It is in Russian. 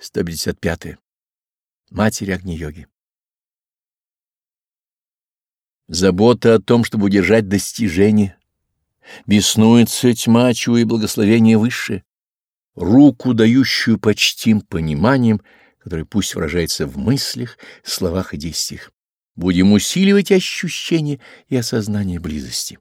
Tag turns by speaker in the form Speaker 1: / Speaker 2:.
Speaker 1: 155. -е. Матерь Агни-йоги. Забота о том, чтобы удержать достижение. Беснуется тьма, чуя благословение высшее, руку, дающую почтим пониманием, которое пусть выражается в мыслях, словах и действиях. Будем усиливать ощущение и осознание близости.